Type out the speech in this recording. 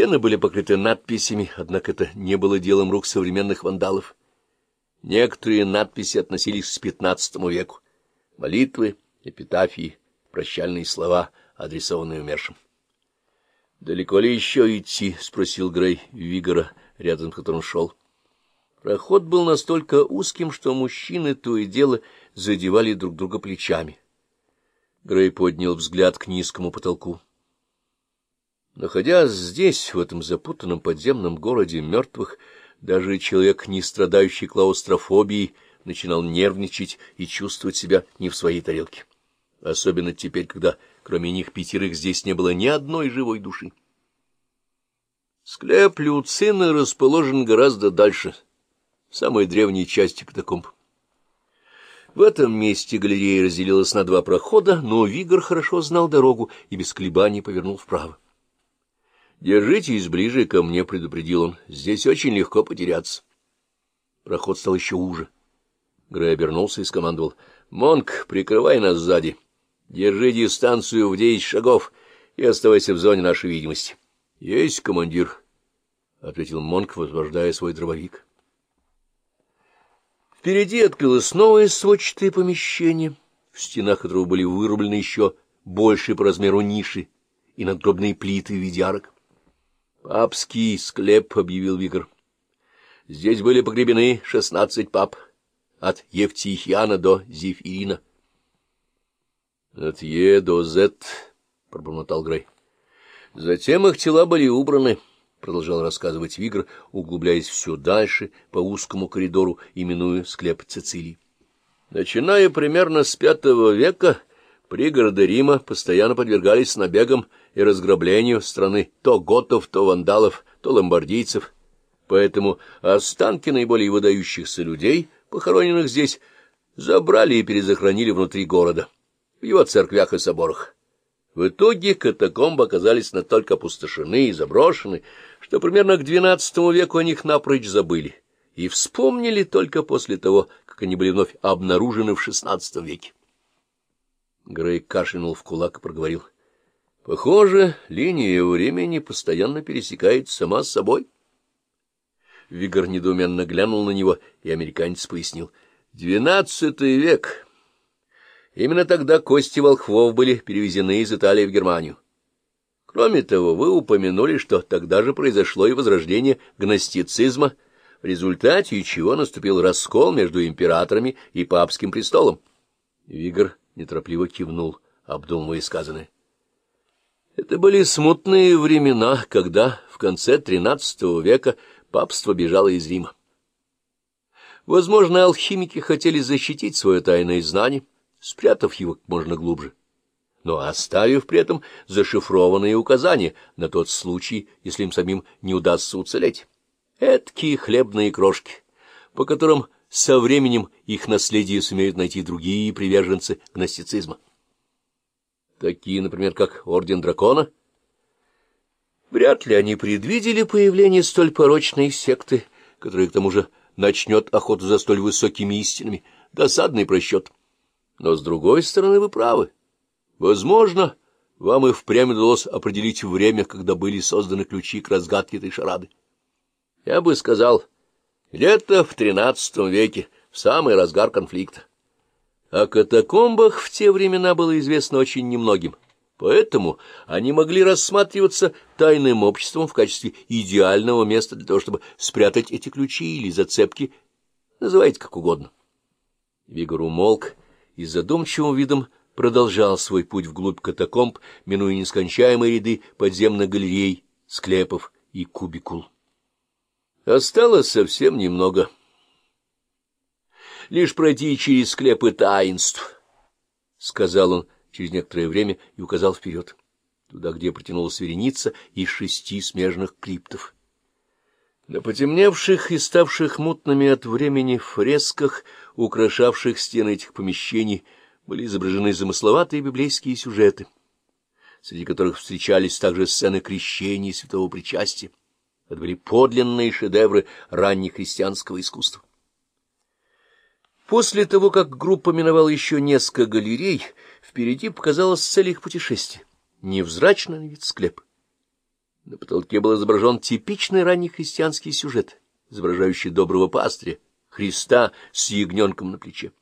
Стены были покрыты надписями, однако это не было делом рук современных вандалов. Некоторые надписи относились к XV веку. Молитвы, эпитафии, прощальные слова, адресованные умершим. — Далеко ли еще идти? — спросил Грей Вигора, рядом с которым шел. Проход был настолько узким, что мужчины то и дело задевали друг друга плечами. Грей поднял взгляд к низкому потолку. Находясь здесь, в этом запутанном подземном городе мертвых, даже человек, не страдающий клаустрофобией, начинал нервничать и чувствовать себя не в своей тарелке. Особенно теперь, когда кроме них пятерых здесь не было ни одной живой души. Склеп Люцина расположен гораздо дальше, в самой древней части катакомб. В этом месте галерея разделилась на два прохода, но Вигор хорошо знал дорогу и без колебаний повернул вправо. «Держитесь ближе ко мне», — предупредил он. «Здесь очень легко потеряться». Проход стал еще уже. Грей обернулся и скомандовал. «Монк, прикрывай нас сзади. Держи дистанцию в десять шагов и оставайся в зоне нашей видимости». «Есть, командир», — ответил Монк, возбуждая свой дробовик. Впереди открылось новое сводчатое помещение, в стенах которого были вырублены еще большие по размеру ниши и надгробные плиты в виде арок. «Папский склеп», — объявил Вигр. «Здесь были погребены шестнадцать пап, от Евтихиана до Зифирина». «От Е до Зет», — пробормотал Грей. «Затем их тела были убраны». — продолжал рассказывать Вигр, углубляясь все дальше по узкому коридору, именуя склеп Цицилии. Начиная примерно с пятого века, пригороды Рима постоянно подвергались набегам и разграблению страны то готов, то вандалов, то ломбардийцев. Поэтому останки наиболее выдающихся людей, похороненных здесь, забрали и перезахоронили внутри города, в его церквях и соборах. В итоге катакомбы оказались настолько опустошены и заброшены, что примерно к XII веку о них напрочь забыли и вспомнили только после того, как они были вновь обнаружены в XVI веке. Грей кашлянул в кулак и проговорил. — Похоже, линия времени постоянно пересекает сама с собой. Вигор недоуменно глянул на него, и американец пояснил. — Двенадцатый век. Именно тогда кости волхвов были перевезены из Италии в Германию. Кроме того, вы упомянули, что тогда же произошло и возрождение гностицизма, в результате чего наступил раскол между императорами и папским престолом. Вигр неторопливо кивнул, обдумывая сказанное. Это были смутные времена, когда в конце XIII века папство бежало из Рима. Возможно, алхимики хотели защитить свое тайное знание, спрятав его как можно глубже, но оставив при этом зашифрованные указания на тот случай, если им самим не удастся уцелеть. Эдкие хлебные крошки, по которым со временем их наследие сумеют найти другие приверженцы гностицизма. Такие, например, как Орден Дракона. Вряд ли они предвидели появление столь порочной секты, которая, к тому же, начнет охоту за столь высокими истинами. Досадный просчет. Но, с другой стороны, вы правы. Возможно, вам и впрямь удалось определить время, когда были созданы ключи к разгадке этой шарады. Я бы сказал, лето в тринадцатом веке, в самый разгар конфликта. О катакомбах в те времена было известно очень немногим, поэтому они могли рассматриваться тайным обществом в качестве идеального места для того, чтобы спрятать эти ключи или зацепки, называйте как угодно. Вигор умолк и задумчивым видом продолжал свой путь вглубь катакомб, минуя нескончаемые ряды подземных галерей, склепов и кубикул. Осталось совсем немного. Лишь пройти через склепы таинств, — сказал он через некоторое время и указал вперед, туда, где протянулась вереница из шести смежных криптов. На потемневших и ставших мутными от времени фресках, украшавших стены этих помещений, были изображены замысловатые библейские сюжеты, среди которых встречались также сцены крещения и святого причастия. Это были подлинные шедевры раннехристианского искусства. После того, как группа миновала еще несколько галерей, впереди показалась цель их путешествия — невзрачный вид склеп. На потолке был изображен типичный раннехристианский сюжет, изображающий доброго пастыря, Христа с ягненком на плече.